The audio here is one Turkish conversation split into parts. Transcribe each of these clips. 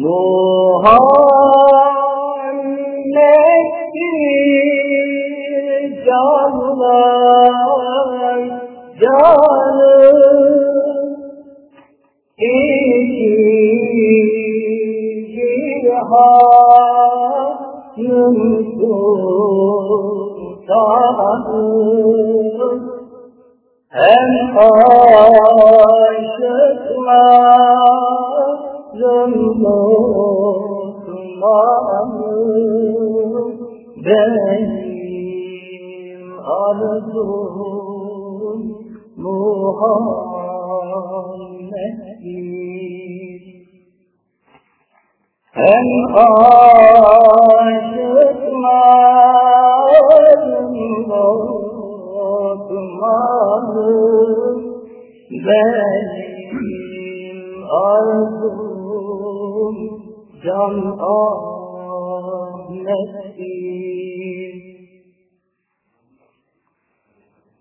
Muhammed'dir canlar canım. İki cihanın sultanım. Hem aşıkların Osman'ım benim arzum Muhammed'dir hem aşıkların Osman'ım benim arzum can Ahmet'tir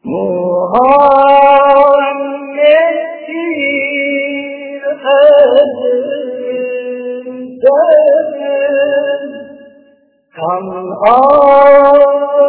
Muhammed'dir özüm sözüm kan ağlıyor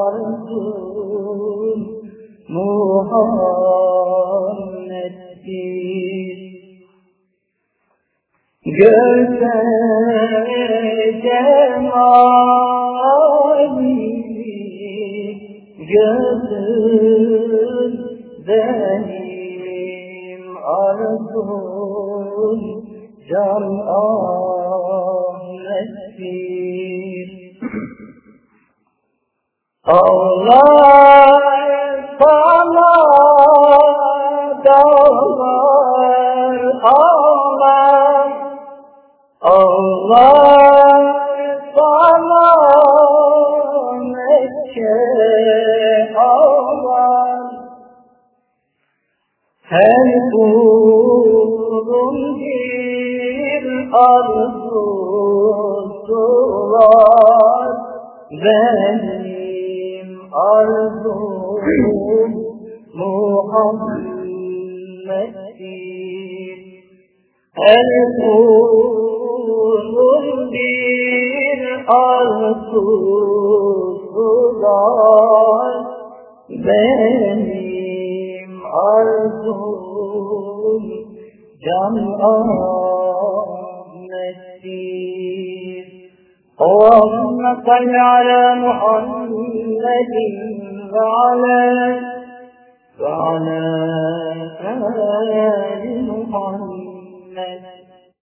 arzum Muhammed'dir Görse cemalini gözüm benim arzum can Ahmet'tir Allah Ta'ala Dawar Allah Allah Ta'ala Mekke Allah Her kulun bir arzu duvar Benim arzum Muhammed'dir her kulun bir arzusu var benim arzum can Ahmet'tir اللهم صل على محمد وعلى